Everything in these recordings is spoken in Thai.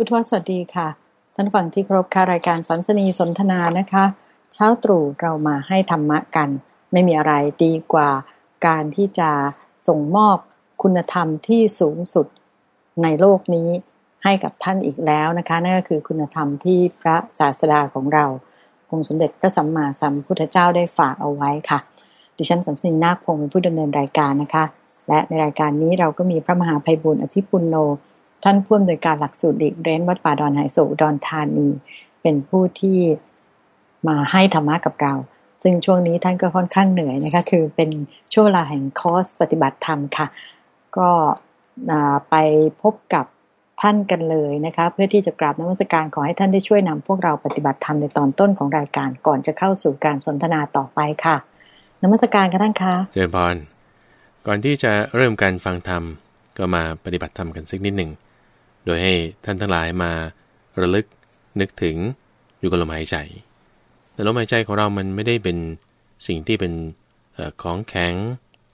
พุทธวสวัสดีค่ะ ท่านฟังที่ครบค่ะรายการสันสนีสนทนานะคะ เช้าตรู่เรามาให้ธรรมะกัน ไม่มีอะไรดีกว่าการที่จะส่งมอบคุณธรรมที่สูงสุดในโลกนี้ให้กับท่านอีกแล้วนะคะ นั่นก็คือคุณธรรมที่พระศาสดาของเราองค์สมเด็จพระสัมมาสัมพุทธเจ้าได้ฝากเอาไว้ค่ะดิฉันสันสนีนาคพงศ์เป็นผู้ดำเนินรายการนะคะ และในรายการนี้เราก็มีพระมหาไพบูลย์อภิปุณโณ ท่านผู้อำนวยการหลักสูตรหลีกเร้นวัดป่าดอนหายโศกอุดรธานี เป็นผู้ที่มาให้ธรรมะกับเรา ซึ่งช่วงนี้ท่านก็ค่อนข้างเหนื่อยนะคะคือเป็นช่วงเวลาแห่งคอร์สปฏิบัติธรรมค่ะ ก็ไปพบกับท่านกันเลยนะคะเพื่อที่จะกราบนมัสการขอให้ท่านได้ช่วยนำพวกเราปฏิบัติธรรมในตอนต้นของรายการก่อนจะเข้าสู่การสนทนาต่อไปค่ะนมัสการกันท่านคะเจริญพรก่อนที่จะเริ่มการฟังธรรมก็มาปฏิบัติธรรมกันสักนิดหนึ่ง โดยให้ท่านทั้งหลายมาระลึกนึกถึงอยู่กับลมหายใจ แต่ลมหายใจของเรามันไม่ได้เป็นสิ่งที่เป็นของแข็ง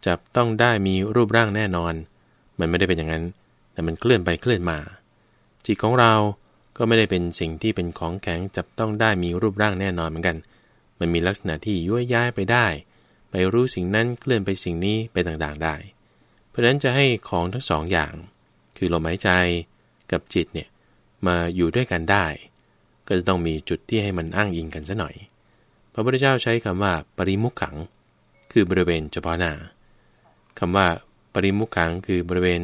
จับต้องได้มีรูปร่างแน่นอน มันไม่ได้เป็นอย่างนั้น แต่มันเคลื่อนไปเคลื่อนมา จิตของเราก็ไม่ได้เป็นสิ่งที่เป็นของแข็งจับต้องได้มีรูปร่างแน่นอนเหมือนกัน มันมีลักษณะที่ยั่วย้ายไปได้ ไปรู้สิ่งนั้นเคลื่อนไปสิ่งนี้ไปต่างๆได้ เพราะฉะนั้นจะให้ของทั้งสองอย่าง คือลมหายใจ กับจิตเนี่ยมาอยู่ด้วยกันได้ ก็จะต้องมีจุดที่ให้มันอ้างอิงกันซะหน่อย พระพุทธเจ้าใช้คำว่าปริมุขขัง คือบริเวณเฉพาะหน้าคำว่าปริมุขขังคือบริเวณ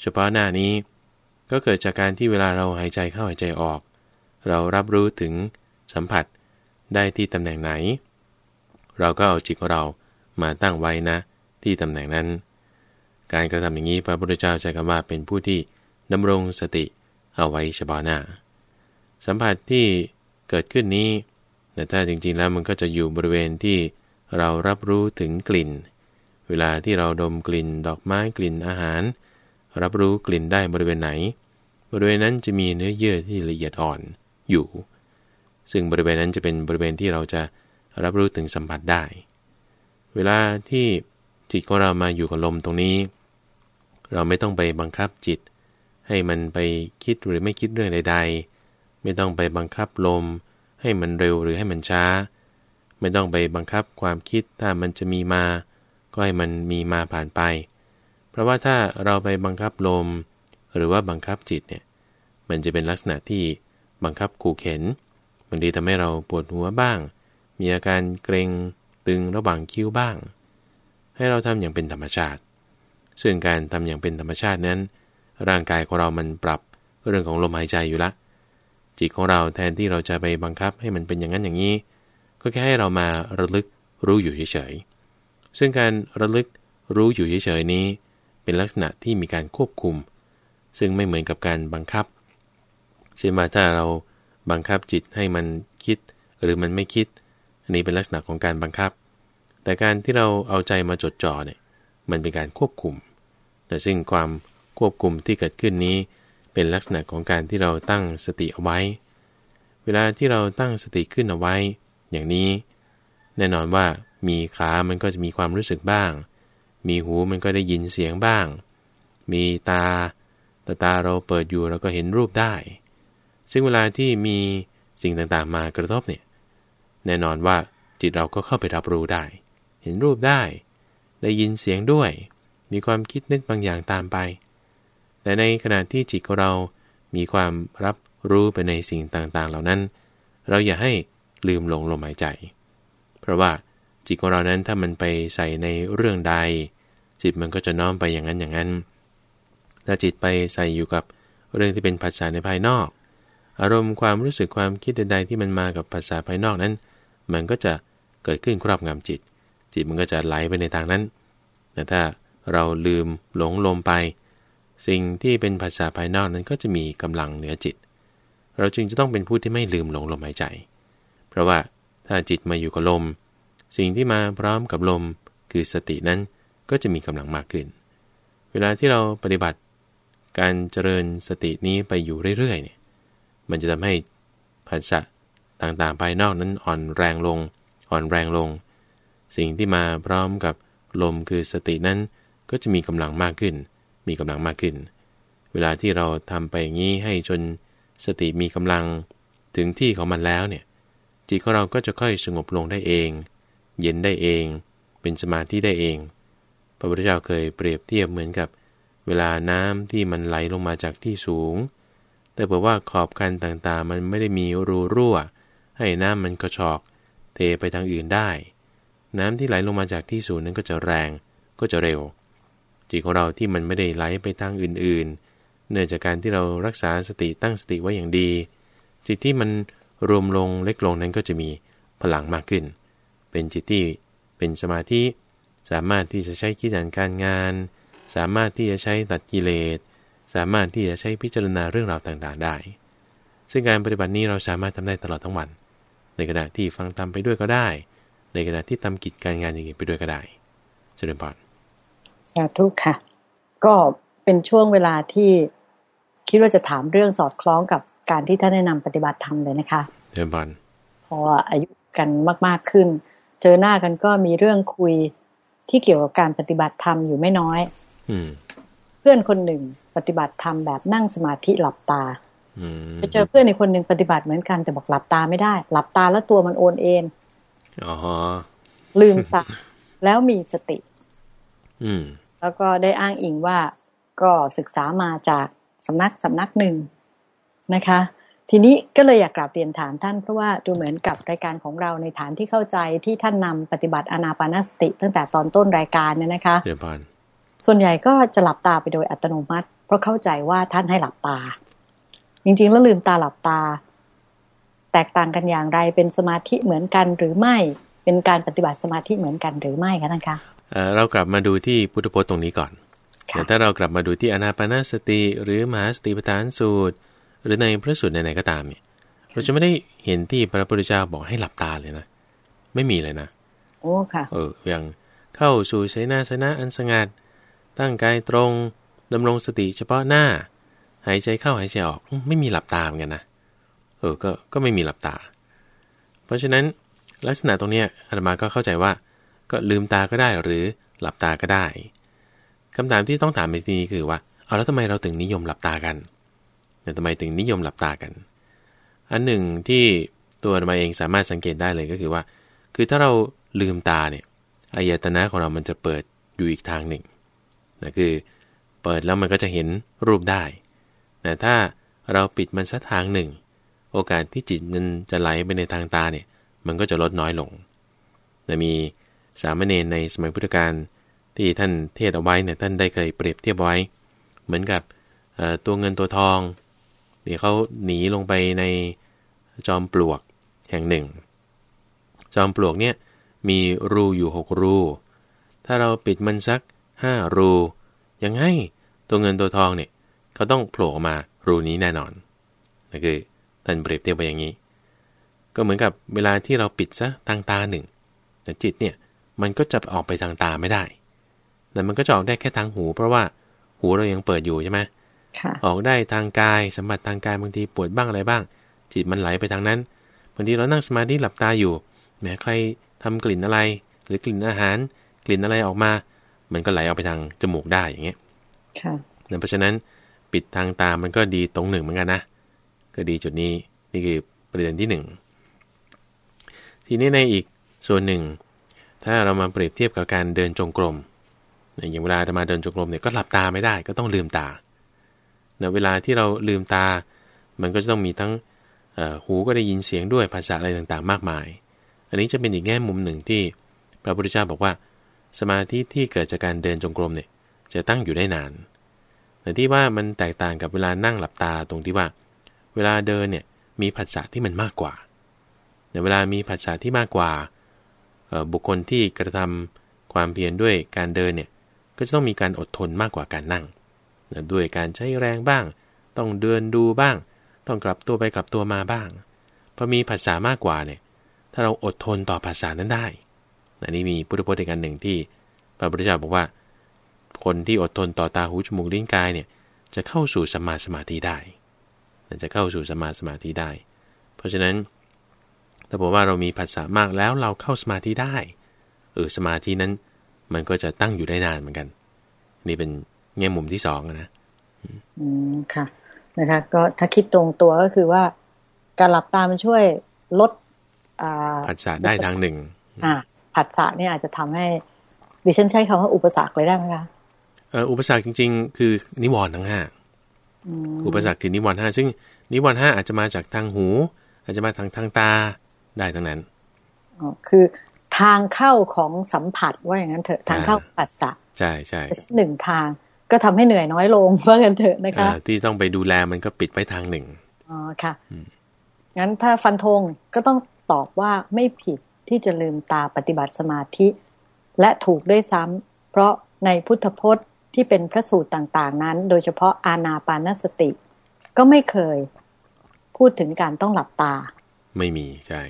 เฉพาะหน้านี้ ก็เกิดจากการที่เวลาเราหายใจเข้าหายใจออก เรารับรู้ถึงสัมผัสได้ที่ตำแหน่งไหน เราก็เอาจิตของเรามาตั้งไว้นะ ที่ตำแหน่งนั้น การกระทำอย่างนี้พระพุทธเจ้าใช้คำว่าเป็นผู้ที่ ดำรงสติเอาไว้เฉพาะหน้า สัมผัสที่เกิดขึ้นนี้แต่ถ้าจริงๆแล้วมันก็จะอยู่บริเวณที่เรารับรู้ถึงกลิ่น เวลาที่เราดมกลิ่นดอกไม้กลิ่นอาหาร รับรู้กลิ่นได้บริเวณไหน บริเวณนั้นจะมีเนื้อเยื่อที่ละเอียดอ่อนอยู่ ซึ่งบริเวณนั้นจะเป็นบริเวณที่เราจะรับรู้ถึงสัมผัสได้ เวลาที่จิตของเรามาอยู่กับลมตรงนี้ เราไม่ต้องไปบังคับจิต ให้มันไปคิดหรือไม่คิดเรื่องใด ๆ ไม่ต้องไปบังคับลม ให้มันเร็วหรือให้มันช้า ไม่ต้องไปบังคับความคิดถ้ามันจะมีมา ก็ให้มันมีมาผ่านไป เพราะว่าถ้าเราไปบังคับลม หรือว่าบังคับจิตเนี่ยมันจะเป็นลักษณะที่บังคับขู่เข็นบางทีทำให้เราปวดหัวบ้าง มีอาการเกรงตึงระหว่างคิ้วบ้าง ให้เราทำอย่างเป็นธรรมชาติ ซึ่งการทำอย่างเป็นธรรมชาตินั้น ร่างกายของเรามันปรับเรื่องของลมหายใจอยู่ละ จิตของเราแทนที่เราจะไปบังคับให้มันเป็นอย่างนั้นอย่างนี้ ก็แค่ให้เรามาระลึกรู้อยู่เฉยๆ ซึ่งการระลึกรู้อยู่เฉยๆนี้ เป็นลักษณะที่มีการควบคุม ซึ่งไม่เหมือนกับการบังคับเช่นว่าถ้าเราบังคับจิตให้มันคิดหรือมันไม่คิด อันนี้เป็นลักษณะของการบังคับ แต่การที่เราเอาใจมาจดจ่อเนี่ยมันเป็นการควบคุม แต่ซึ่งความ ควบคุมที่เกิดขึ้นนี้ เป็นลักษณะของการที่เราตั้งสติเอาไว้ เวลาที่เราตั้งสติขึ้นเอาไว้ อย่างนี้ แน่นอนว่ามีขามันก็จะมีความรู้สึกบ้าง มีหูมันก็ได้ยินเสียงบ้าง มีตาตาตาเราเปิดอยู่เราก็เห็นรูปได้ ซึ่งเวลาที่มีสิ่งต่างๆมากระทบเนี่ยแน่นอนว่าจิตเราก็เข้าไปรับรู้ได้ เห็นรูปได้ ได้ยินเสียงด้วย มีความคิดนึกบางอย่างตามไป แต่ในขณะที่จิตของเรา มีความรับรู้ไปในสิ่งต่างๆ เหล่านั้น เราอย่าให้ลืมลงลมหายใจ เพราะว่าจิตของเรานั้นถ้ามันไปใส่ในเรื่องใด จิตมันก็จะน้อมไปอย่างนั้นอย่างนั้น ถ้าจิตไปใส่อยู่กับเรื่องที่เป็นภาษาในภายนอก อารมณ์ความรู้สึกความคิดใดๆที่มันมากับภาษาภายนอกนั้น มันก็จะเกิดขึ้นครอบงำจิต จิตมันก็จะไหลไปในทางนั้น แต่ถ้าเราลืมหลงลมไป สิ่งที่เป็นภาษาภายนอกนั้นก็จะมีกำลังเหนือจิต เราจึงจะต้องเป็นผู้ที่ไม่ลืมหลงลมหายใจ เพราะว่าถ้าจิตมาอยู่กับลม สิ่งที่มาพร้อมกับลม คือสตินั้นก็จะมีกำลังมากขึ้น เวลาที่เราปฏิบัติ การเจริญสตินี้ไปอยู่เรื่อยๆเนี่ยมันจะทำให้ภาษาต่างๆภายนอกนั้นอ่อนแรงลง อ่อนแรงลง สิ่งที่มาพร้อมกับลมคือสตินั้นก็จะมีกำลังมากขึ้น มีกำลังมากขึ้น เวลาที่เราทำไปอย่างนี้ให้จนสติมีกำลังถึงที่ของมันแล้วเนี่ยจิตของเราก็จะค่อยสงบลงได้เอง เย็นได้เอง เป็นสมาธิได้เอง พระพุทธเจ้าเคยเปรียบเทียบเหมือนกับ เวลาน้ำที่มันไหลลงมาจากที่สูง แต่เพราะว่าขอบคันต่างๆ มันไม่ได้มีรูรั่ว ให้น้ำมันกระชอกเทไปทางอื่นได้ น้ำที่ไหลลงมาจากที่สูงนั้นก็จะแรงก็จะเร็ว จิตของเราที่มันไม่ได้ไหลไปทางอื่น ๆ เนื่องจากการที่เรารักษาสติตั้งสติไว้อย่างดี จิตที่มันรวมลงเล็กลงนั้นก็จะมีพลังมากขึ้น เป็นจิตที่เป็นสมาธิ สามารถที่จะใช้คิดอ่านการงาน สามารถที่จะใช้ตัดกิเลส สามารถที่จะใช้พิจารณาเรื่องราวต่างๆได้ ซึ่งการปฏิบัตินี้เราสามารถทำได้ตลอดทั้งวัน ในขณะที่ฟังทำไปด้วยก็ได้ ในขณะที่ทำกิจการงานอย่างนี้ไปด้วยก็ได้เจริญพร สาธุค่ะ ก็เป็นช่วงเวลาที่คิดว่าจะถามเรื่องสอดคล้องกับการที่ท่านแนะนำปฏิบัติธรรมเลยนะคะเดินบอลพออายุกันมาก ๆขึ้น เจอหน้ากันก็มีเรื่องคุยที่เกี่ยวกับการปฏิบัติธรรมอยู่ไม่น้อย อืเพื่อนคนหนึ่งปฏิบัติธรรมแบบนั่งสมาธิหลับตาไปเจอเพื่อนในคนหนึ่งปฏิบัติเหมือนกันแต่บอกหลับตาไม่ได้ หลับตาแล้วตัวมันโอนเอ็นอ๋อลืมตาแล้วมีสติอืม แล้วก็ได้อ้างอิงว่าก็ศึกษามาจากสำนักสำนักหนึ่งนะคะ ทีนี้ก็เลยอยากกราบเรียนถามท่านเพราะว่าดูเหมือนกับรายการของเราในฐานที่เข้าใจที่ท่านนำปฏิบัติอนาปานสติ ตั้งแต่ตอนต้นรายการเนี่ยนะคะเดี๋ยวพานส่วนใหญ่ก็จะหลับตาไปโดยอัตโนมัติ เพราะเข้าใจว่าท่านให้หลับตา จริงๆ แล้วลืมตาหลับตา แตกต่างกันอย่างไรเป็นสมาธิเหมือนกันหรือไม่เป็นการปฏิบัติสมาธิเหมือนกันหรือไม่คะท่านคะ เรากลับมาดูที่พุทธพจน์ตรงนี้ก่อนแต่ถ้าเรากลับมาดูที่อนาปานสติ หรือมหาสติปัฏฐานสูตร หรือในพระสูตรไหนๆก็ตามเนี่ยเราจะไม่ได้เห็นที่พระพุทธเจ้าบอกให้หลับตาเลยนะ ไม่มีเลยนะ โอ้ค่ะ เอออย่างเข้าสู่ใช้นาสนะอันสงัด ตั้งกายตรงดำรงสติเฉพาะหน้า หายใจเข้าหายใจออกไม่มีหลับตาเหมือนกันนะเออก็ก็ไม่มีหลับตา เพราะฉะนั้นลักษณะตรงนี้อาตมาก็เข้าใจว่า ก็ลืมตาก็ได้หรือหลับตาก็ได้คำถามที่ต้องถามในที่นี้คือว่าเอาแล้วทำไมเราถึงนิยมหลับตากันแต่ทำไมถึงนิยมหลับตากัน อันหนึ่งที่ตัวมาเองสามารถสังเกตได้เลยก็คือว่า คือถ้าเราลืมตาเนี่ยอายตนะของเรามันจะเปิดอยู่อีกทางหนึ่งนะคือเปิดแล้วมันก็จะเห็นรูปได้แต่ถ้าเราปิดมันสักทางหนึ่ง โอกาสที่จิตมันจะไหลไปในทางตาเนี่ย มันก็จะลดน้อยลงแต่มี สามเณรในสมัยพุทธกาลที่ท่านเทศเอาไว้เนี่ยท่านได้เคยเปรียบเทียบไว้ เหมือนกับตัวเงินตัวทองเดี๋ยวเขาหนีลงไปในจอมปลวกแห่งหนึ่ง จอมปลวกเนี่ยมีรูอยู่หกรูถ้าเราปิดมันสักห้ารูยังไงตัวเงินตัวทองเนี่ยเขาต้องโผล่มารูนี้แน่นอนนั่นคือท่านเปรียบเทียบไปอย่างนี้ ก็เหมือนกับเวลาที่เราปิดซะทางตาหนึ่งแต่จิตเนี่ย มันก็จะออกไปทางตาไม่ได้ แต่มันก็จะออกได้แค่ทางหู เพราะว่าหูเรายังเปิดอยู่ใช่ไหมออกได้ทางกายสัมผัสทางกายบางทีปวดบ้างอะไรบ้าง จิตมันไหลไปทางนั้นบางทีเรานั่งสมาธิหลับตาอยู่แม้ใครทำกลิ่นอะไร หรือกลิ่นอาหาร กลิ่นอะไรออกมา มันก็ไหลออกไปทางจมูกได้อย่างเงี้ยค่ะเพราะฉะนั้นปิดทางตามันก็ดีตรงหนึ่งเหมือนกันนะ ก็ดีจุดนี้นี่คือประเด็นที่หนึ่งทีนี้ในอีกส่วนหนึ่ง ถ้าเรามาเปรียบเทียบกับการเดินจงกรมอย่างเวลาจะมาเดินจงกรมเนี่ยก็หลับตาไม่ได้ก็ต้องลืมตาเนะเวลาที่เราลืมตา มันก็จะต้องมีทั้งหูก็ได้ยินเสียงด้วยภาษาอะไรต่างๆ มากมาย อันนี้จะเป็นอีกแง่มุมหนึ่งที่พระพุทธเจ้าบอกว่า สมาธิที่เกิดจากการเดินจงกรมเนี่ยจะตั้งอยู่ได้นาน แต่ที่ว่ามันแตกต่างกับเวลานั่งหลับตาตรงที่ว่า เวลาเดินเนี่ยมีภาษาที่มันมากกว่า แต่เวลามีภาษาที่มากกว่า บุคคลที่กระทำความเพียรด้วยการเดินเนี่ยก็จะต้องมีการอดทนมากกว่าการนั่งนะด้วยการใช้แรงบ้าง ต้องเดินดูบ้าง ต้องกลับตัวไปกลับตัวมาบ้างพอมีภาษามากกว่าเนี่ยถ้าเราอดทนต่อภาษานั้นได้อันนี้มีพุทธพจน์อีกอันหนึ่งที่พระพุทธเจ้าบอกว่า คนที่อดทนต่อตาหูจมูกลิ้นกายเนี่ยจะเข้าสู่สมาสมาธิได้จะเข้าสู่สมาสมาธิได้ เพราะฉะนั้น ถ้าบอกว่าเรามีภาษามากแล้วเราเข้าสมาธิได้ เออสมาธินั้น มันก็จะตั้งอยู่ได้นานเหมือนกัน นี่เป็นแง่มุมที่สองนะ อืมค่ะ นะคะ ก็ถ้าคิดตรงตัวก็คือว่า การหลับตามันช่วยลดผัสสะได้ทางหนึ่ง อ่าผัสสะนี่อาจจะทำให้ดิฉันใช้คำว่าอุปสรรคเลยได้ไหมคะเอออุปสรรคจริง ๆ คือนิวรณ์ทั้งห้าอุปสรรคคือนิวรณ์ห้าซึ่งนิวรณ์ห้าอาจจะมาจากทางหู อาจจะมาทางทางตา ได้ทั้งนั้นอ๋อคือทางเข้าของสัมผัสว่าอย่างนั้นเถอะทางเข้าปัสสะใช่ใช่หนึ่งทางก็ทำให้เหนื่อยน้อยลงว่ากันเถอะนะคะที่ต้องไปดูแลมันก็ปิดไว้ทางหนึ่งอ๋อค่ะงั้นถ้าฟันธงก็ต้องตอบว่าไม่ผิดที่จะลืมตาปฏิบัติสมาธิ และถูกด้วยซ้ำเพราะในพุทธพจน์ที่เป็นพระสูตรต่างๆ นั้น โดยเฉพาะอาณาปานสติ ก็ไม่เคย พูดถึงการต้องหลับตา ไม่มีใช่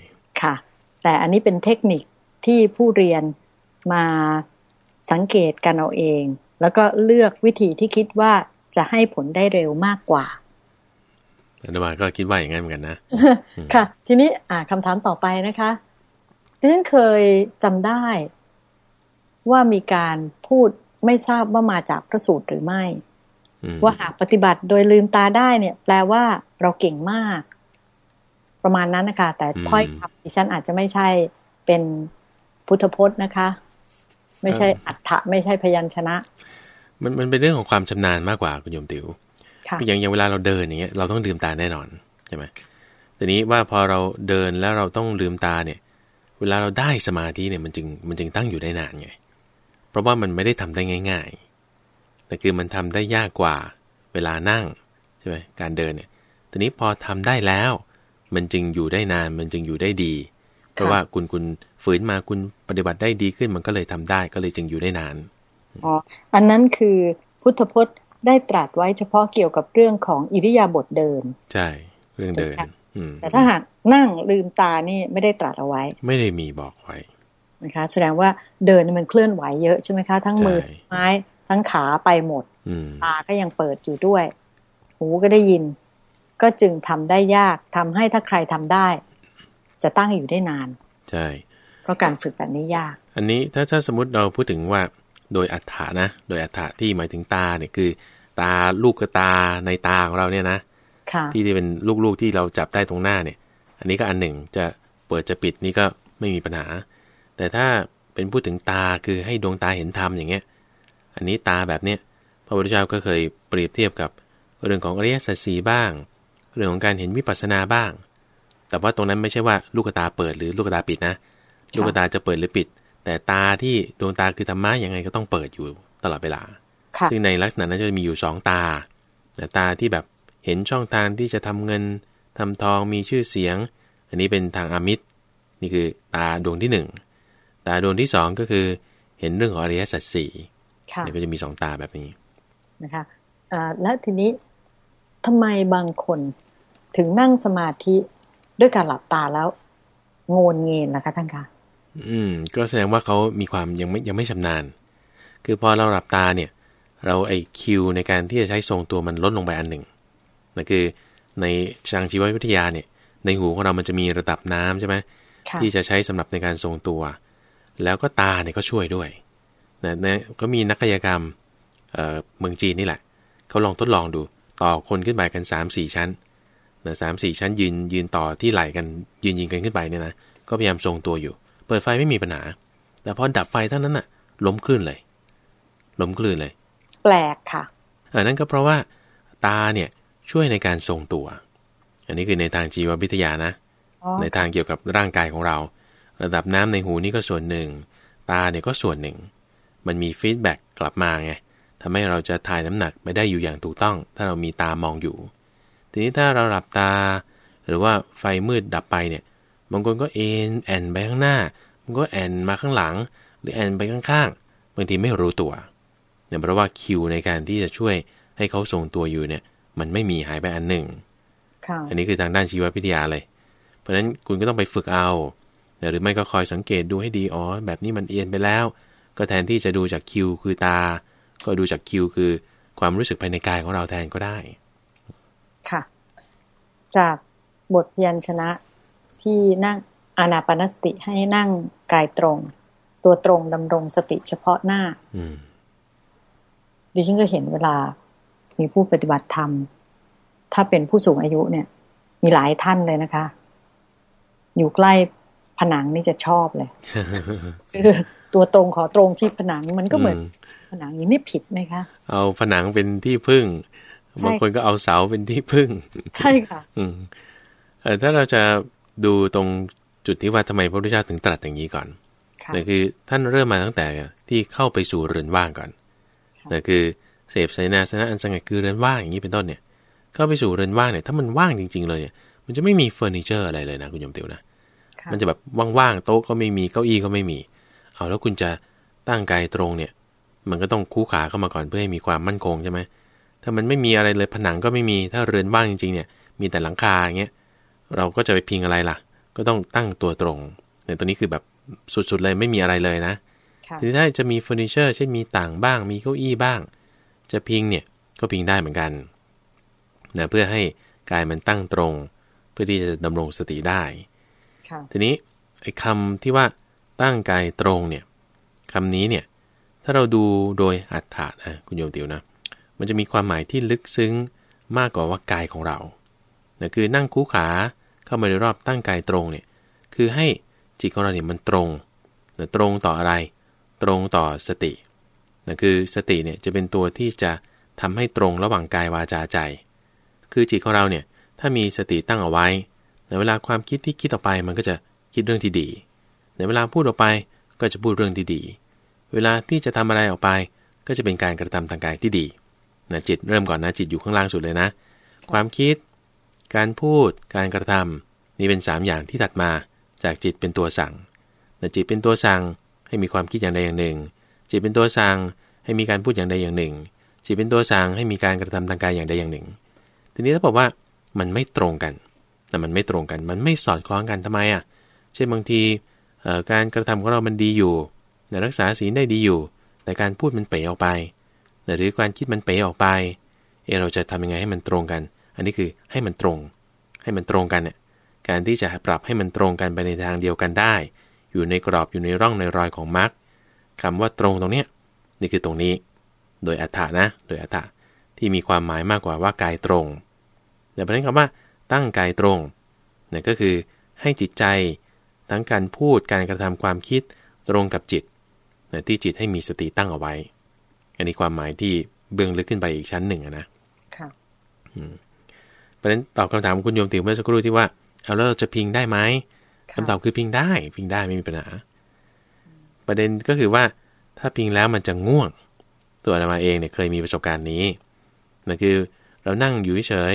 ค่ะ แต่อันนี้เป็นเทคนิคที่ผู้เรียนมาสังเกตกันเอาเอง แล้วก็เลือกวิธีที่คิดว่าจะให้ผลได้เร็วมากกว่าอาตมาก็คิดว่าอย่างนั้นเหมือนกันนะ ค่ะ ทีนี้อ่าคำถามต่อไปนะคะดิฉันเคยจำได้ว่ามีการพูดไม่ทราบว่ามาจากพระสูตรหรือไม่ ว่าหากปฏิบัติโดยลืมตาได้เนี่ย แปลว่าเราเก่งมาก ประมาณนั้นนะคะ แต่ถ้อยคำดิฉันอาจจะไม่ใช่เป็นพุทธพจน์นะคะ ไม่ใช่อัฏฐะไม่ใช่พยัญชนะ มันมันเป็นเรื่องของความชำนาญมากกว่าคุณโยมติว๋วอย่างอย่างเวลาเราเดินอย่างเงี้ยเราต้องลืมตาแน่นอนใช่ไหมทีนี้ว่าพอเราเดินแล้วเราต้องลืมตาเนี่ย เวลาเราได้สมาธิเนี่ยมันจึงมันจึงตั้งอยู่ได้นานไงเพราะว่ามันไม่ได้ทำได้ง่าย ๆ แต่คือมันทำได้ยากกว่าเวลานั่งใช่ไหมการเดินเนี่ยทีนี้พอทำได้แล้ว มันจึงอยู่ได้นานมันจึงอยู่ได้ดี เพราะว่าคุณคุณฝืนมาคุณปฏิบัติได้ดีขึ้นมันก็เลยทำได้ก็เลยจึงอยู่ได้นานอ๋ออันนั้นคือพุทธพจน์ได้ตรัสไว้เฉพาะเกี่ยวกับเรื่องของอิริยาบถเดิน ใช่ เรื่องเดินแต่ถ้าหากนั่งลืมตานี่ไม่ได้ตรัสเอาไว้ ไม่ได้มีบอกไว้นะคะ แสดงว่าเดินมันเคลื่อนไหวเยอะใช่ไหมคะ ทั้งมือไม้ทั้งขาไปหมดตาก็ยังเปิดอยู่ด้วย หูก็ได้ยิน ก็จึงทำได้ยากทำให้ถ้าใครทำได้ จะตั้งอยู่ได้นาน ใช่ เพราะการฝึกแบบนี้ยาก อันนี้ถ้าถ้าสมมติเราพูดถึงว่า โดยอัฏฐานะ โดยอัฏฐะที่หมายถึงตาเนี่ยคือ ตาลูกกระตาในตาของเราเนี่ยนะที่ที่เป็นลูกๆที่เราจับได้ตรงหน้าเนี่ย อันนี้ก็อันหนึ่งจะเปิดจะปิดนี่ก็ไม่มีปัญหา แต่ถ้าเป็นพูดถึงตาคือให้ดวงตาเห็นธรรมอย่างเงี้ย อันนี้ตาแบบเนี้ยพระพุทธเจ้าก็เคยเปรียบเทียบกับเรื่องของอริยสัจสีบ้าง เรื่องของการเห็นวิปัสสนาบ้าง แต่ว่าตรงนั้นไม่ใช่ว่าลูกตาเปิดหรือลูกตาปิดนะ ลูกตาจะเปิดหรือปิด แต่ตาที่ดวงตาคือธรรมะยังไงก็ต้องเปิดอยู่ตลอดเวลา ซึ่งในลักษณะนั้นจะมีอยู่สองตา แต่ตาที่แบบเห็นช่องทางที่จะทำเงินทำทองมีชื่อเสียง อันนี้เป็นทางอามิตร นี่คือตาดวงที่หนึ่ง ตาดวงที่สองก็คือเห็นเรื่องของอริยสัจสี่เนี่ยก็จะมีสองตาแบบนี้นะคะแล้วทีนี้ ทำไมบางคนถึงนั่งสมาธิด้วยการหลับตาแล้วงนเงินนะคะท่านคะอืม ก็แสดงว่าเขามีความยังไม่ยังไม่ชำนาญ คือพอเราหลับตาเนี่ย เราไอคิวในการที่จะใช้ทรงตัวมันลดลงไปอันหนึ่งนั่นคือในทางชีววิทยาเนี่ย ในหูของเรามันจะมีระดับน้ำใช่ไหมที่จะใช้สำหรับในการทรงตัว แล้วก็ตาเนี่ยก็ช่วยด้วยนะนะก็มีนักกายกรรมเเมืองจีนนี่แหละเขาลองทดลองดู ต่อคนขึ้นไปกัน 3 4 ชั้นนะสามสี่ชั้นยืนยืนต่อที่ไหลกันยืนยิงกันขึ้นไปเนี่ยนะก็พยายามทรงตัวอยู่ เปิดไฟไม่มีปัญหา แต่พอดับไฟเท่านั้นน่ะ ล้มคลื่นเลย ล้มคลื่นเลย แปลกค่ะอันนั้นก็เพราะว่าตาเนี่ยช่วยในการทรงตัว อันนี้คือในทางชีววิทยานะ ในทางเกี่ยวกับร่างกายของเรา ระดับน้ำในหูนี่ก็ส่วนหนึ่ง ตาเนี่ยก็ส่วนหนึ่ง มันมี feedback กลับมาไง ทำให้เราจะถ่ายน้ำหนักไปได้อยู่อย่างถูกต้อง ถ้าเรามีตามองอยู่ ทีนี้ถ้าเราหลับตา หรือว่าไฟมืดดับไปเนี่ยบางคนก็เอนแอ่นไปข้างหน้ามันก็แอ่นมาข้างหลัง หรือแอ่นไปข้างๆบางทีไม่รู้ตัวเนี่ยเพราะว่าคิวในการที่จะช่วยให้เขาทรงตัวอยู่เนี่ย มันไม่มีหายไปอันหนึ่งอันนี้คือทางด้านชีววิทยาเลย เพราะฉะนั้นคุณก็ต้องไปฝึกเอาหรือไม่ก็คอยสังเกตดูให้ดีอ๋อแบบนี้มันเอียนไปแล้ว ก็แทนที่จะดูจากคิวคือตา ก็ดูจากคิวคือความรู้สึกภายในกายของเราแทนก็ได้ ค่ะ จากบทพยัญชนะที่นั่งอานาปนสติให้นั่งกายตรง ตัวตรงดำรงสติเฉพาะหน้าอืดิฉันก็เห็นเวลา มีผู้ปฏิบัติธรรม ถ้าเป็นผู้สูงอายุเนี่ย มีหลายท่านเลยนะคะ อยู่ใกล้ผนังนี่จะชอบเลยคือ ตัวตรงขอตรงที่ผนังมันก็เหมือนผนังอย่างนี้ผิดไหมคะ เอาผนังเป็นที่พึ่งบางคนก็เอาเสาเป็นที่พึ่ง ใช่ค่ะ อืมเออถ้าเราจะดูตรงจุดที่ว่าทำไมพระพุทธเจ้าถึงตรัสอย่างนี้ก่อนนั่นคือท่านเริ่มมาตั้งแต่ที่เข้าไปสู่เรือนว่างก่อนนั่นคือเสพไสนาสนะอันสงัดคือเรือนว่างอย่างนี้เป็นต้นเนี่ย เข้าไปสู่เรือนว่างเนี่ยถ้ามันว่างจริง ๆ เลยเนี่ยมันจะไม่มีเฟอร์นิเจอร์อะไรเลยนะคุณยมติวนะมันจะแบบว่างๆโต๊ะก็ไม่มีเก้าอี้ก็ไม่มี เอาแล้วคุณจะตั้งกายตรงเนี่ย มันก็ต้องคู่ขาเข้ามาก่อนเพื่อให้มีความมั่นคงใช่ไหมถ้ามันไม่มีอะไรเลยผนังก็ไม่มีถ้าเรือนว่างจริงๆเนี่ย มีแต่หลังคาอย่างเงี้ยเราก็จะไปพิงอะไรล่ะ ก็ต้องตั้งตัวตรงเนี่ยตัวนี้คือแบบสุดๆเลยไม่มีอะไรเลยนะทีนี้ถ้าจะมีเฟอร์นิเจอร์เช่นมีต่างบ้าง มีเก้าอี้บ้าง จะพิงเนี่ยก็พิงได้เหมือนกันนะเพื่อให้กายมันตั้งตรง เพื่อที่จะดำรงสติได้ทีนี้ไอ้คำที่ว่า ตั้งกายตรงเนี่ยคำนี้เนี่ยถ้าเราดูโดยอัฏฐานะคุณโยมติวนะมันจะมีความหมายที่ลึกซึ้งมากกว่าว่ากายของเรานะคือนั่งคู่ขาเข้ามาในรอบตั้งกายตรงเนี่ยคือให้จิตของเราเนี่ยมันตรงนะตรงต่ออะไร ตรงต่อสตินะคือสติเนี่ยจะเป็นตัวที่จะทำให้ตรงระหว่างกายวาจาใจ คือจิตของเราเนี่ยถ้ามีสติตั้งเอาไว้ในเวลาความคิดที่คิดออกไปมันก็จะคิดเรื่องที่ดี ในเวลาพูดออกไปก็จะพูดเรื่องที่ดี เวลาที่จะทำอะไรออกไป ก็จะเป็นการกระทำทางกายที่ดีนะจิตเริ่มก่อนนะจิตอยู่ข้างล่างสุดเลยนะ ความคิด การพูด การกระทำนี่เป็น 3 อย่างที่ตัดมาจากจิตเป็นตัวสั่งนะจิตเป็นตัวสั่งให้มีความคิดอย่างใดอย่างหนึ่ง จิตเป็นตัวสั่งให้มีการพูดอย่างใดอย่างหนึ่ง จิตเป็นตัวสั่งให้มีการกระทำทางกายอย่างใดอย่างหนึ่ง ทีนี้ถ้าบอกว่ามันไม่ตรงกันแต่มันไม่ตรงกัน มันไม่สอดคล้องกันทำไมอะ เช่นบางที การกระทำของเรามันดีอยู่แต่รักษาศีลได้ดีอยู่ แต่การพูดมันเป๋ออกไป หรือการคิดมันเป๋ออกไปเอเราจะทำยังไงให้มันตรงกัน อันนี้คือให้มันตรง ให้มันตรงกันเนี่ยการที่จะปรับให้มันตรงกันไปในทางเดียวกันได้ อยู่ในกรอบอยู่ในร่องในรอยของมรรคคำว่าตรงตรงเนี้ยนี่คือตรงนี้ โดยอัฏฐานะ โดยอัฏฐะที่มีความหมายมากกว่าว่ากายตรง แต่ประเด็นคำว่าตั้งกายตรงนี่ก็คือให้จิตใจ ทั้งการพูดการกระทำความคิดตรงกับจิตนะที่จิตให้มีสติตั้งเอาไว้ อันนี้ความหมายที่เบื้องลึกขึ้นไปอีกชั้นหนึ่งนะค่ะเพราะฉะนั้นตอบคำถามคุณโยมติวเมื่อสักครู่ที่ว่าเอาแล้วเราจะพิงได้ไหมคำตอบคือพิงได้ พิงได้ไม่มีปัญหา ประเด็นก็คือว่าถ้าพิงแล้วมันจะง่วง ตัวอามาเองเนี่ยเคยมีประสบการณ์นี้นั่นคือเรานั่งอยู่เฉย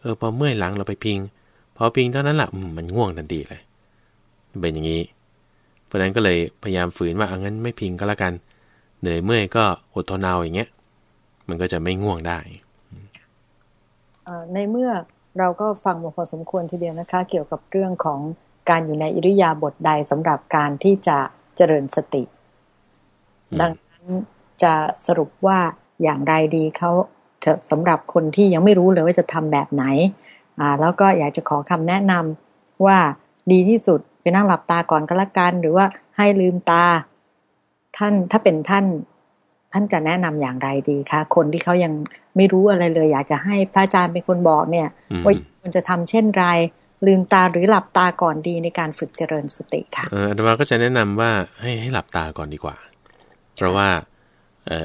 เออพอเมื่อยหลังเราไปพิง พอพิงเท่านั้นแหละมันง่วงทันทีเลย เป็นอย่างนี้ เพราะนั้นก็เลยพยายามฝืนว่าเอางั้นไม่พิงก็แล้วกัน เหนื่อยเมื่อยก็อดทนเอาอย่างเงี้ย มันก็จะไม่ง่วงได้ในเมื่อเราก็ฟังมาพอสมควรทีเดียวนะคะ เกี่ยวกับเรื่องของการอยู่ในอิริยาบถใดสำหรับการที่จะเจริญสติ ดังนั้นจะสรุปว่าอย่างไรดีเขาสำหรับคนที่ยังไม่รู้เลยว่าจะทำแบบไหนอ่าแล้วก็อยากจะขอคำแนะนำว่าดีที่สุด ไปนั่งหลับตาก่อนก็แล้วกัน หรือว่าให้ลืมตา ท่านถ้าเป็นท่าน ท่านจะแนะนำอย่างไรดีคะคนที่เขายังไม่รู้อะไรเลย อยากจะให้พระอาจารย์เป็นคนบอกเนี่ยว่าควรจะทำเช่นไร ลืมตาหรือหลับตาก่อนดีในการฝึกเจริญสติค่ะอาตมาก็จะแนะนำว่าให้ให้หลับตาก่อนดีกว่า เพราะว่า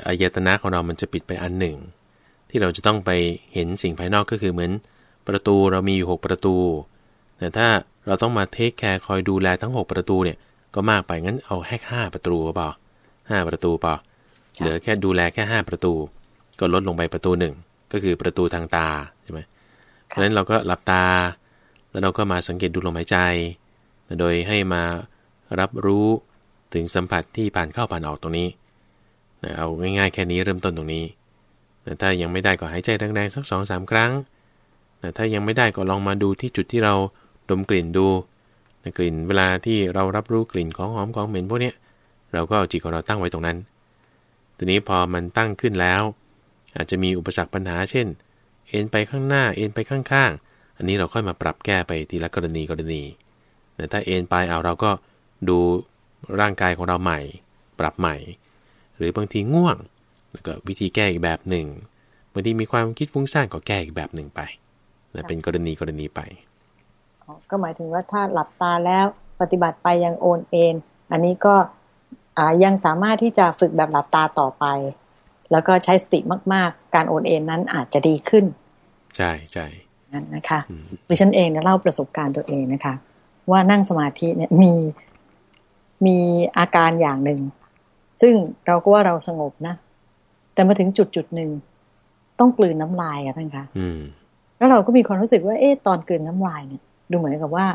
อายตนะของเรามันจะปิดไปอันหนึ่ง ที่เราจะต้องไปเห็นสิ่งภายนอกก็คือเหมือนประตูเรามีอยู่ 6 ประตู แต่ถ้าเราต้องมาเทคแคร์คอยดูแลทั้ง 6 ประตูเนี่ย ก็มากไปงั้นเอาแค่ห้าประตูเปล่าห้าประตูเปล่าเหลือแค่ดูแลแค่5ประตู ก็ลดลงไปประตูหนึ่งก็คือประตูทางตาใช่ไหมเพราะฉะนั้นเราก็หลับตา แล้วเราก็มาสังเกตดูลมหายใจ โดยให้มารับรู้ถึงสัมผัสที่ผ่านเข้าผ่านออกตรงนี้เอาง่ายๆแค่นี้เริ่มต้นตรงนี้แต่ถ้ายังไม่ได้ก็หายใจแรงๆสักสองสามครั้งแต่ถ้ายังไม่ได้ก็ลองมาดูที่จุดที่เรา ดมกลิ่นดูกลิ่นเวลาที่เรารับรู้กลิ่นของหอมของเหม็นพวกนี้เราก็เอาจิตของเราตั้งไว้ตรงนั้น ทีนี้พอมันตั้งขึ้นแล้ว อาจจะมีอุปสรรคปัญหาเช่น เอ็นไปข้างหน้าเอ็นไปข้างๆ อันนี้เราค่อยมาปรับแก้ไปทีละกรณีกรณีแต่ถ้าเอ็นไปเอาเราก็ดูร่างกายของเราใหม่ ปรับใหม่ หรือบางทีง่วงแล้วก็วิธีแก้อีกแบบหนึ่งบางทีมีความคิดฟุ้งซ่านก็แก้อีกแบบหนึ่งไปนะเป็นกรณีกรณีไป ก็หมายถึงว่าถ้าหลับตาแล้วปฏิบัติไปยังโอนเอ็นอันนี้ก็ยังสามารถที่จะฝึกแบบหลับตาต่อไป แล้วก็ใช้สติมาก ๆ การโอนเอ็นนั้นอาจจะดีขึ้น ใช่ใช่นั่นนะคะดิฉันเองเนี่ยเล่าประสบการณ์ตัวเองนะคะ ว่านั่งสมาธิเนี่ยมีมีอาการอย่างหนึ่ง ซึ่งเราก็ว่าเราสงบนะ แต่มาถึงจุดจุดหนึ่งต้องกลืนน้ำลายอะท่านคะแล้วเราก็มีความรู้สึกว่าเอ๊ะตอนกลืนน้ำลายเนี่ย ดูเหมือนกับว่า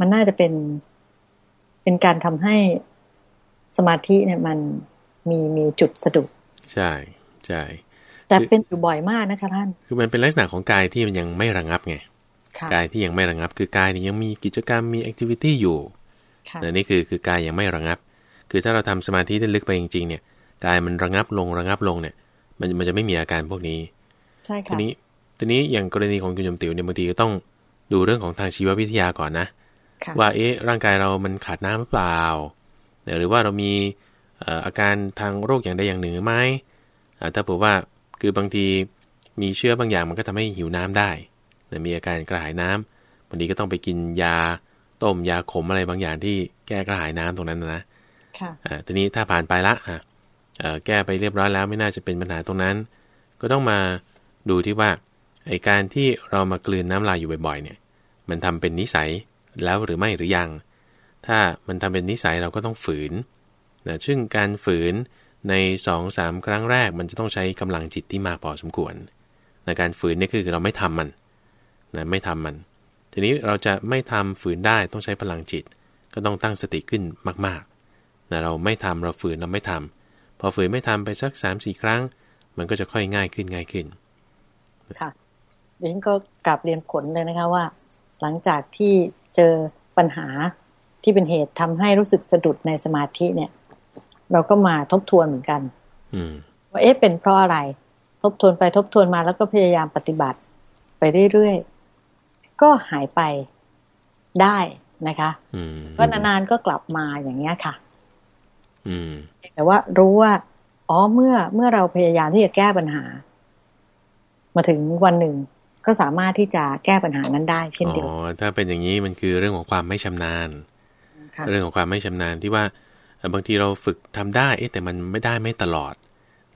มันน่าจะเป็น เป็นการทำให้สมาธิเนี่ยมันมีมีจุดสะดุด ใช่ใช่แต่เป็นอยู่บ่อยมากนะคะท่าน คือมันเป็นลักษณะของกายที่มันยังไม่ระงับไง กายที่ยังไม่ระงับ คือกายนี่ยังมีกิจกรรมมีแอคทิวิตี้อยู่นี่คือคือกายยังไม่ระงับ คือถ้าเราทำสมาธิได้ลึกไปจริงๆ เนี่ย กายมันระงับลงระงับลงเนี่ย มันมันจะไม่มีอาการพวกนี้ ใช่ค่ะทีนี้ทีนี้อย่างกรณีของคุณยมติ๋วเนี่ยบางทีก็ต้อง ดูเรื่องของทางชีววิทยาก่อนนะ ว่าเอ๊ะร่างกายเรามันขาดน้ำหรือเปล่า หรือว่าเรามีอาการทางโรคอย่างใดอย่างหนึ่งไหมถ้าบอกว่าคือบางทีมีเชื้อบางอย่างมันก็ทำให้หิวน้ำได้มีอาการกระหายน้ำบางทีก็ต้องไปกินยาต้มยาขมอะไรบางอย่างที่แก้กระหายน้ำตรงนั้นนะค่ะอ่าทีนี้ถ้าผ่านไปละอ่าแก้ไปเรียบร้อยแล้วไม่น่าจะเป็นปัญหาตรงนั้น ก็ต้องมาดูที่ว่าไอการที่เรามากลืนน้ำลายอยู่บ่อยๆ เนี่ย มันทำเป็นนิสัยแล้วหรือไม่หรือยัง ถ้ามันทำเป็นนิสัยเราก็ต้องฝืนนะซึ่งการฝืนใน2อสาครั้งแรกมันจะต้องใช้กำลังจิตที่มากพอสมควรในการฝืนนี่คือเราไม่ทำมันนะไม่ทำมัน ทีนี้เราจะไม่ทำฝืนได้ต้องใช้พลังจิต ก็ต้องตั้งสติขึ้นมากๆนะเราไม่ทำเราฝืนเราไม่ทำพอฝืนไม่ทำไปสักสามสี่ครั้ง มันก็จะค่อยง่ายขึ้นง่ายขึ้นค่ะดี๋ยวฉันก็กลับเรียนผลเลยนะคะว่า หลังจากที่เจอปัญหาที่เป็นเหตุทำให้รู้สึกสะดุดในสมาธิเนี่ย เราก็มาทบทวนเหมือนกันอืว่าเอ๊ะเป็นเพราะอะไร ทบทวนไปทบทวนมาแล้วก็พยายามปฏิบัติ ไปเรื่อยก็หายไปได้นะคะก็นานๆก็กลับมาอย่างเงี้ยค่ะแต่ว่ารู้ว่า อ๋อเมื่อเมื่อเราพยายามที่จะแก้ปัญหา มาถึงวันหนึ่ง ก็สามารถที่จะแก้ปัญหานั้นได้ เช่นเดียวอ๋อถ้าเป็นอย่างนี้มันคือเรื่องของความไม่ชำนาญ เรื่องของความไม่ชำนาญที่ว่าบางทีเราฝึกทำได้เอ๊ะแต่มันไม่ได้ไม่ตลอด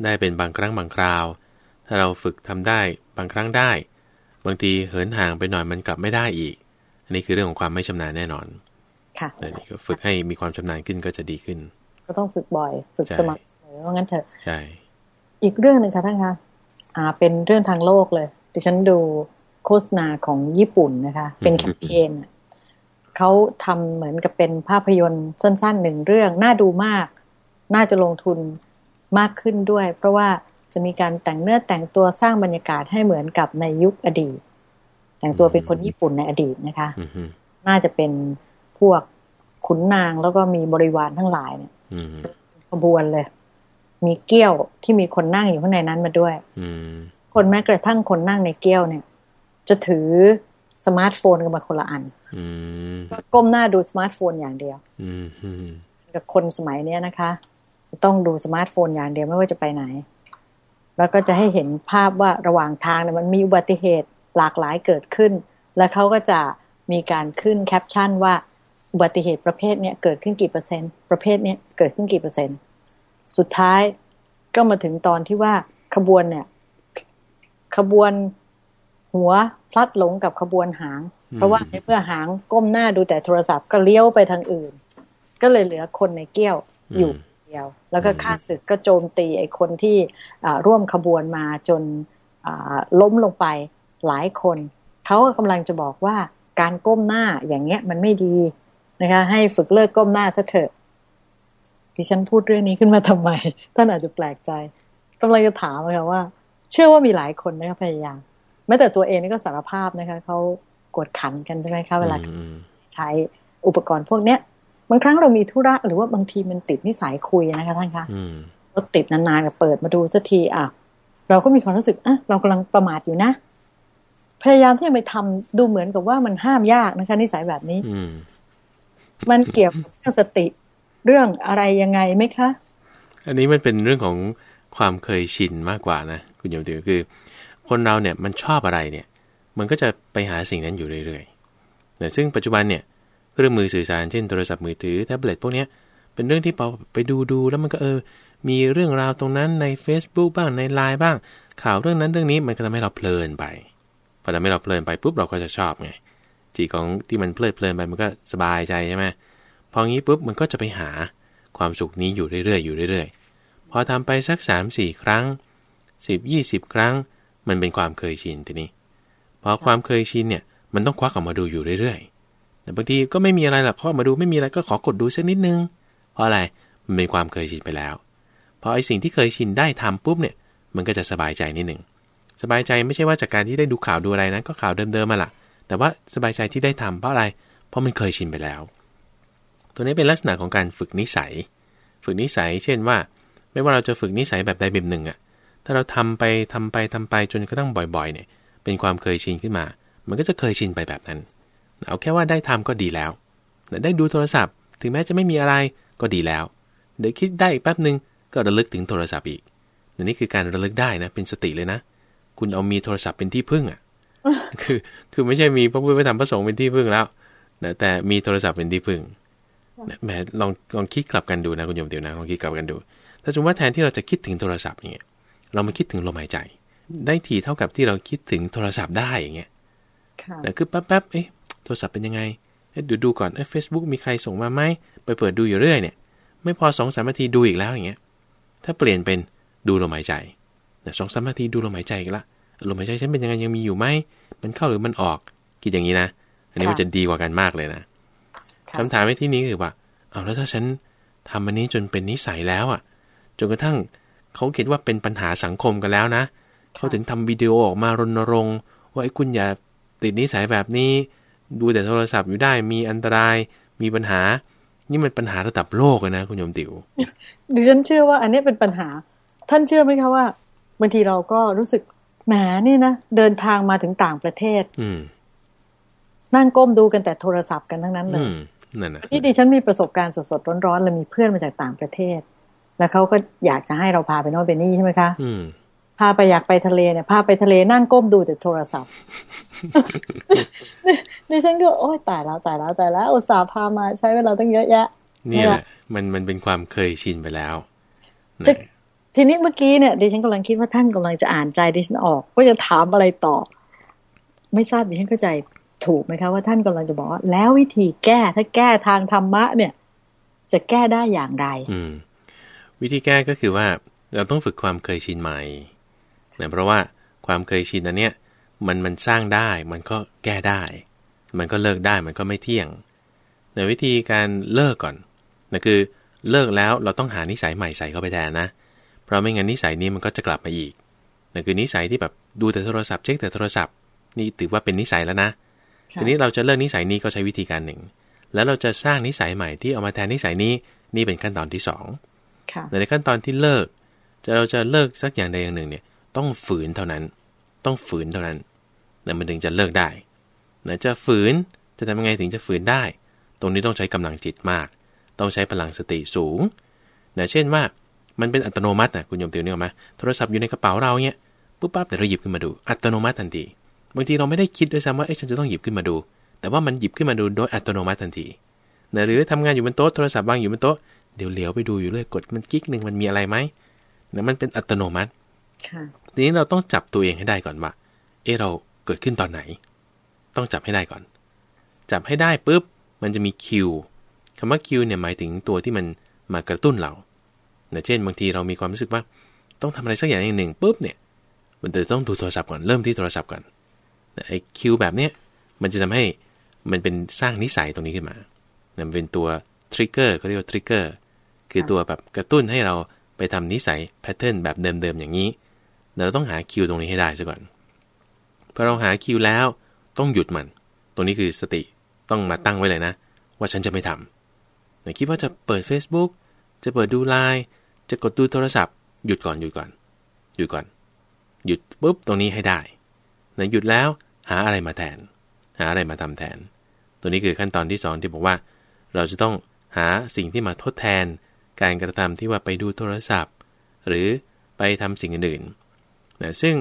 ได้เป็นบางครั้งบางคราว ถ้าเราฝึกทำได้บางครั้งได้ บางทีเหินห่างไปหน่อยมันกลับไม่ได้อีก อันนี้คือเรื่องของความไม่ชำนาญแน่นอน ค่ะอันนี้ก็ฝึกให้มีความชำนาญขึ้นก็จะดีขึ้น ก็ต้องฝึกบ่อย ฝึกสม่ำเสมอว่างั้นเถอะ ใช่ อีกเรื่องหนึ่งค่ะท่านคะ อ่า เป็นเรื่องทางโลกเลย ดิฉันดูโฆษณาของญี่ปุ่นนะคะ เป็นแคมเปญเขาทำเหมือนกับเป็นภาพยนตร์สั้นๆหนึ่งเรื่อง น่าดูมาก น่าจะลงทุนมากขึ้นด้วย เพราะว่าจะมีการแต่งเนื้อแต่งตัวสร้างบรรยากาศให้เหมือนกับในยุคอดีต แต่งตัวเป็นคนญี่ปุ่นในอดีตนะคะน่าจะเป็นพวกขุนนางแล้วก็มีบริวารทั้งหลายเนี่ยขบวนเลย มีเกี้ยวที่มีคนนั่งอยู่ข้างในนั้นมาด้วย คนแม้กระทั่งคนนั่งในเกี้ยวเนี่ย จะถือสมาร์ทโฟนกันมาคนละอันก็ก้มหน้าดูสมาร์ทโฟนอย่างเดียวกับคนสมัยเนี้ยนะคะ ต้องดูสมาร์ทโฟนอย่างเดียวไม่ว่าจะไปไหน แล้วก็จะให้เห็นภาพว่าระหว่างทางเนี่ยมันมีอุบัติเหตุหลากหลายเกิดขึ้น แล้วเขาก็จะมีการขึ้นแคปชั่นว่าอุบัติเหตุประเภทเนี้ยเกิดขึ้นกี่เปอร์เซ็นต์ประเภทเนี้ยเกิดขึ้นกี่เปอร์เซ็นต์สุดท้ายก็มาถึงตอนที่ว่าขบวนเนี่ย ขบวนหัวพลัดหลงกับขบวนหาง เพราะว่าในเมื่อหางก้มหน้าดูแต่โทรศัพท์ก็เลี้ยวไปทางอื่น ก็เลยเหลือคนในเกี้ยวอยู่ดียว แล้วก็ข้าศึกก็โจมตีไอ้คนที่ร่วมขบวนมาจนล้มลงไปหลายคนเขากำลังจะบอกว่าการก้มหน้าอย่างเงี้ยมันไม่ดีนะคะ ให้ฝึกเลิกก้มหน้าซะเถอะที่ฉันพูดเรื่องนี้ขึ้นมาทำไมท่านอาจจะแปลกใจกำลังจะถามค่ะว่า เชื่อว่ามีหลายคนนะคะพยายามแม้แต่ตัวเองนี่ก็สารภาพนะคะเขากดขันกันใช่ไหมคะเวลาใช้อุปกรณ์พวกเนี้ยบางครั้งเรามีธุระหรือว่าบางทีมันติดนิสัยคุยนะคะท่านคะรถติดนานๆก็เปิดมาดูสักทีอะเราก็มีความรู้สึกอะเรากำลังประมาทอยู่นะ พยายามที่จะไปทำดูเหมือนกับว่ามันห้ามยากนะคะ นิสัยแบบนี้มันเกี่ยวกับเรื่องสติเรื่องอะไรยังไงไหมคะ อันนี้มันเป็นเรื่องของความเคยชินมากกว่านะ คุณโยมติวคือ คนเราเนี่ยมันชอบอะไรเนี่ยมันก็จะไปหาสิ่งนั้นอยู่เรื่อยๆแต่ซึ่งปัจจุบันเนี่ยเครื่องมือสื่อสารเช่นโทรศัพท์มือถือแท็บเล็ตพวกนี้เป็นเรื่องที่พอไปดูดูแล้วมันก็เออ มีเรื่องราวตรงนั้นใน Facebook บ้างในไลน์บ้าง ข่าวเรื่องนั้นเรื่องนี้มันก็ทำให้เราเพลินไปพอทำให้เราเพลินไปปุ๊บเราก็จะชอบไงจีของที่มันเพลิดเพลินไปมันก็สบายใจใช่ไหมพองี้ปุ๊บมันก็จะไปหาความสุขนี้อยู่เรื่อยๆอยู่เรื่อยๆ พอทำไปสัก 3 4 ครั้ง 10 20 ครั้ง มันเป็นความเคยชินทีนี้พอความเคยชินเนี่ยมันต้องควักออกมาดูอยู่เรื่อยๆแต่บางทีก็ไม่มีอะไรหรอกข้อมาดูไม่มีอะไรก็ขอกดดูสักนิดนึง เพราะอะไรมันเป็นความเคยชินไปแล้วพอไอสิ่งที่เคยชินได้ทำปุ๊บเนี่ยมันก็จะสบายใจนิดหนึ่งสบายใจไม่ใช่ว่าจากการที่ได้ดูข่าวดูอะไรนะก็ข่าวเดิมๆมาละแต่ว่าสบายใจที่ได้ทำเพราะอะไร เพราะมันเคยชินไปแล้ว ตัวนี้เป็นลักษณะของการฝึกนิสัย ฝึกนิสัย เช่นว่า ไม่ว่าเราจะฝึกนิสัยแบบใดแบบหนึ่งอะ่ะ ถ้าเราทำไปทำไปทำไปจนกระทั่งบ่อยๆ เนี่ย เป็นความเคยชินขึ้นมา มันก็จะเคยชินไปแบบนั้น เอาแค่ว่าได้ทำก็ดีแล้ว ได้ดูโทรศัพท์ ถึงแม้จะไม่มีอะไรก็ดีแล้ว เดี๋ยวคิดได้อีกแป๊บหนึ่งก็ระลึกถึงโทรศัพท์อีกนี่คือการระลึกได้นะ เป็นสติเลยนะ คุณเอามีโทรศัพท์เป็นที่พึ่งอะ คือ คือไม่ใช่มีพระพุทธพระธรรมพระสงฆ์เป็นที่พึ่งแล้วนะแต่มีโทรศัพท์เป็นที่พึ่งแหมลองลองคิดกลับกันดูนะคุณโยมเดี๋ยวนะลองคิดกลับกันดู ถ้าสมมติว่าแทนที่เราจะคิดถึงโทรศัพท์อย่างเงี้ย เรามาคิดถึงลมหายใจ ได้ทีเท่ากับที่เราคิดถึงโทรศัพท์ได้อย่างเงี้ยแต่คือแป๊บๆเอ๊ะโทรศัพท์เป็นยังไงดูดูก่อนเอ้เฟซบุ๊กมีใครส่งมาไหมไปเปิดดูอยู่เรื่อยเนี่ย ไม่พอสองสามนาทีดูอีกแล้วอย่างเงี้ย ถ้าเปลี่ยนเป็นดูลมหายใจสองสามนาทีดูลมหายใจอีกละลมหายใจฉันเป็นยังไงยังมีอยู่ไหมมันเข้าหรือมันออกคิดอย่างนี้นะอันนี้มันจะดีกว่ากันมากเลยนะคำถามในที่นี้คือว่า เอาแล้วถ้าฉันทำอันนี้จนเป็นนิสัยแล้วอะจนกระทั่ง เขาคิดว่าเป็นปัญหาสังคมกันแล้วนะ เขาถึงทำวิดีโอออกมารณรงค์ว่าไอ้คุณอย่าติดนิสัยแบบนี้ ดูแต่โทรศัพท์อยู่ได้มีอันตรายมีปัญหา นี่มันปัญหาระดับโลกเลยนะ คุณโยมติ๋วดิฉันเชื่อว่า อันนี้เป็นปัญหา ท่านเชื่อไหมคะว่าบางทีเราก็รู้สึกแหมนี่นะเดินทางมาถึงต่างประเทศ อืนั่งก้มดูกันแต่โทรศัพท์กันทั้งนั้นเลยนั่นนะที่ดิฉันมีประสบการณ์สดๆร้อนๆเลยมีเพื่อนมาจากต่างประเทศ แล้วเขาก็อยากจะให้เราพาไปโน่นไปนี่ใช่ไหมคะพาไปอยากไปทะเลเนี่ยพาไปทะเลนั่งก้มดูแต่โทรศัพท์ดิฉันก็โอ้ยตายแล้วตายแล้วตายแล้วอุตส่าห์พามาใช้เวลาตั้งเยอะแยะนี่แหละมันมันเป็นความเคยชินไปแล้วจะทีนี้เมื่อกี้เนี่ยดิฉันกำลังคิดว่าท่านกำลังจะอ่านใจดิฉันออกว่าจะถามอะไรต่อ ไม่ทราบดิฉันเข้าใจถูกไหมคะว่าท่านกำลังจะบอกว่าแล้ววิธีแก้ถ้าแก้ทางธรรมะเนี่ย จะแก้ได้อย่างไร อืม วิธีแก้ก็คือว่าเราต้องฝึกความเคยชินใหม่นะเพราะว่าความเคยชินอันเนี้ยมันมันสร้างได้มันก็แก้ได้ มันก็เลิกได้มันก็ไม่เที่ยงในวิธีการเลิกก่อนนะคือเลิกแล้วเราต้องหานิสัยใหม่ใส่เข้าไปแทนนะ เพราะไม่งั้นนิสัยนี้มันก็จะกลับมาอีกนั่นคือนิสัยที่แบบดูแต่โทรศัพท์เช็คแต่โทรศัพท์ นี่ถือว่าเป็นนิสัยแล้วนะ ทีนี้เราจะเลิกนิสัยนี้ก็ใช้วิธีการหนึ่ง แล้วเราจะสร้างนิสัยใหม่ที่เอามาแทนนิสัยนี้นี่เป็นขั้นตอนที่2 แต่ในขั้นตอนที่เลิก จะเราจะเลิกสักอย่างใดอย่างหนึ่งเนี่ยต้องฝืนเท่านั้น ต้องฝืนเท่านั้นแต่มันถึงจะเลิกได้นะจะฝืนจะทำยังไงถึงจะฝืนได้ ตรงนี้ต้องใช้กำลังจิตมาก ต้องใช้พลังสติสูงนะเช่นว่ามันเป็นอัตโนมัตินะคุณโยมเตียวนี่เอไหมโทรศัพท์อยู่ในกระเป๋าเราเนี่ยปุ๊บปั๊บแต่เราหยิบขึ้นมาดูอัตโนมัติทันทีบางทีเราไม่ได้คิดด้วยซ้ำว่าเอ๊ะฉันจะต้องหยิบขึ้นมาดู แต่ว่ามันหยิบขึ้นมาดูโดยอัตโนมัติทันทีนะหรือทำงานอยู่บนโต๊ะโทรศัพท์วางอยู่บนโต๊ะ เดี๋ยวเหลียวไปดูอยู่เลยกดมันกิ๊กหนึ่งมันมีอะไรไหมนะมันเป็นอัตโนมัติทีนี้เราต้องจับตัวเองให้ได้ก่อนว่า เออเราเกิดขึ้นตอนไหน ต้องจับให้ได้ก่อน จับให้ได้ปุ๊บ มันจะมีคิวคำว่าคิวเนี่ยหมายถึงตัวที่มันมากระตุ้นเรานะเช่นบางทีเรามีความรู้สึกว่า ต้องทำอะไรสักอย่างอย่างหนึ่งปุ๊บเนี่ย มันจะต้องดูโทรศัพท์ก่อน เริ่มที่โทรศัพท์ก่อนไอ้คิวแบบเนี้ย มันจะทำให้มันเป็นสร้างนิสัยตรงนี้ขึ้นมามันเป็นตัวทริกเกอร์เขาเรียกว่าทริกเกอร์ คือตัวแบบกระตุ้นให้เราไปทำนิสัยแพทเทิร์นแบบเดิมๆอย่างนี้เราต้องหาคิวตรงนี้ให้ได้ซะก่อนพอเราหาคิวแล้วต้องหยุดมัน ตรงนี้คือสติต้องมาตั้งไว้เลยนะ ว่าฉันจะไม่ทำแต่คิดว่าจะเปิด Facebook จะเปิดดูไลน์จะกดดูโทรศัพท์ หยุดก่อนหยุดก่อน หยุดก่อน หยุดปุ๊บตรงนี้ให้ได้ในหยุดแล้วหาอะไรมาแทน หาอะไรมาทำแทน ตัวนี้คือขั้นตอนที่สองที่บอกว่า เราจะต้องหาสิ่งที่มาทดแทน การกระทำที่ว่าไปดูโทรศัพท์ หรือไปทำสิ่งอื่นๆนะซึ่ง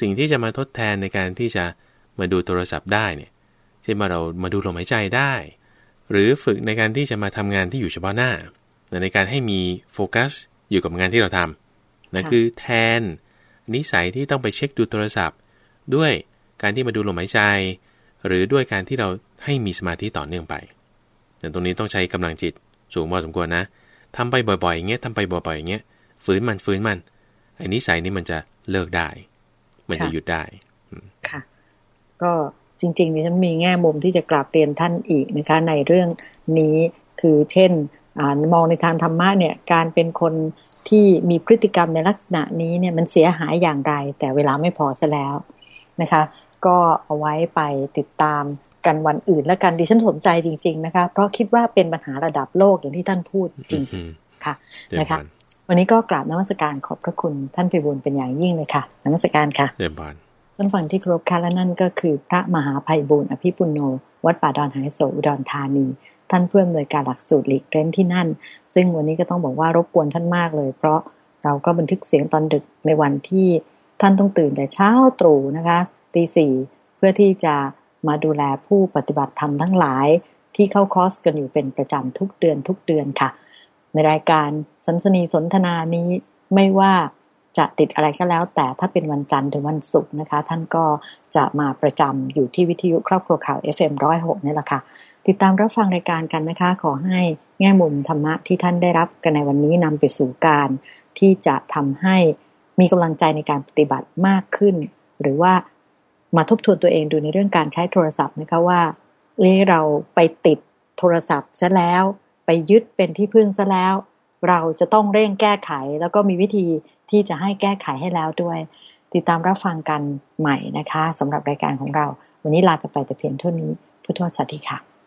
สิ่งที่จะมาทดแทนในการที่จะมาดูโทรศัพท์ได้เนี่ยเช่นว่าเรามาดูลมหายใจได้ หรือฝึกในการที่จะมาทำงานที่อยู่เฉพาะหน้า ในการให้มีโฟกัสอยู่กับงานที่เราทำนั่นคือแทนนิสัยที่ต้องไปเช็คดูโทรศัพท์ ด้วยการที่มาดูลมหายใจ หรือด้วยการที่เราให้มีสมาธิต่อเนื่องไปแต่ตรงนี้ต้องใช้กำลังจิตสูงพอสมควรนะ ทำไปบ่อยๆอย่างเงี้ยทำไปบ่อยๆอย่างเงี้ยฝืนมันฝืนมันไอ้นิสัยนี้มันจะเลิกได้ มันจะหยุดได้ค่ะ ก็จริงๆนี่ฉันมีแง่มุมที่จะกราบเรียนท่านอีกนะคะ ในเรื่องนี้คือเช่นอมองในทางธรรมะเนี่ย การเป็นคนที่มีพฤติกรรมในลักษณะนี้เนี่ยมันเสียหายอย่างไร แต่เวลาไม่พอซะแล้วนะคะ ก็เอาไว้ไปติดตาม กันวันอื่นและกันดิฉันสนใจจริง ๆ นะคะ เพราะคิดว่าเป็นปัญหาระดับโลกอย่างที่ท่านพูดจริงๆค่ะนะคะวันนี้ก็กราบนมัสการขอบพระคุณท่านพิบูลเป็นอย่างยิ่งเลยค่ะนมัสการค่ะเรียบานท่านฟังที่ครบค่ะและนั่นก็คือพระมหาภัยบุญอภิปุโน วัดป่าดอนหายโศอุดรธานี ท่านเพื่อมโดยการหลักสูตรหลีกเร้นที่นั่น ซึ่งวันนี้ก็ต้องบอกว่ารบกวนท่านมากเลย เพราะเราก็บันทึกเสียงตอนดึกในวันที่ท่านต้องตื่นแต่เช้าตรู่นะคะตีสี่เพื่อที่จะ มาดูแลผู้ปฏิบัติธรรมทั้งหลาย ที่เข้าคอร์สกันอยู่เป็นประจำทุกเดือนทุกเดือนค่ะ ในรายการสันสนีสนทนานี้ไม่ว่าจะติดอะไรก็แล้ว แต่ถ้าเป็นวันจันทร์ถึงวันศุกร์นะคะ ท่านก็จะมาประจำอยู่ที่วิทยุครอบครัวข่าว FM106 นี่แหละค่ะ ติดตามรับฟังรายการกันนะคะ ขอให้แง่มุมธรรมะที่ท่านได้รับกันในวันนี้นำไปสู่การที่จะทำให้มีกำลังใจในการปฏิบัติมากขึ้น หรือว่า มาทบทวนตัวเองดูในเรื่องการใช้โทรศัพท์นะคะว่าเอเราไปติดโทรศัพท์ซะแล้ว ไปยึดเป็นที่พึ่งซะแล้ว เราจะต้องเร่งแก้ไข แล้วก็มีวิธีที่จะให้แก้ไขให้แล้วด้วย ติดตามรับฟังกันใหม่นะคะสำหรับรายการของเรา วันนี้ลาไปแต่เพียงเท่านี้พุทธวสวัสดีค่ะ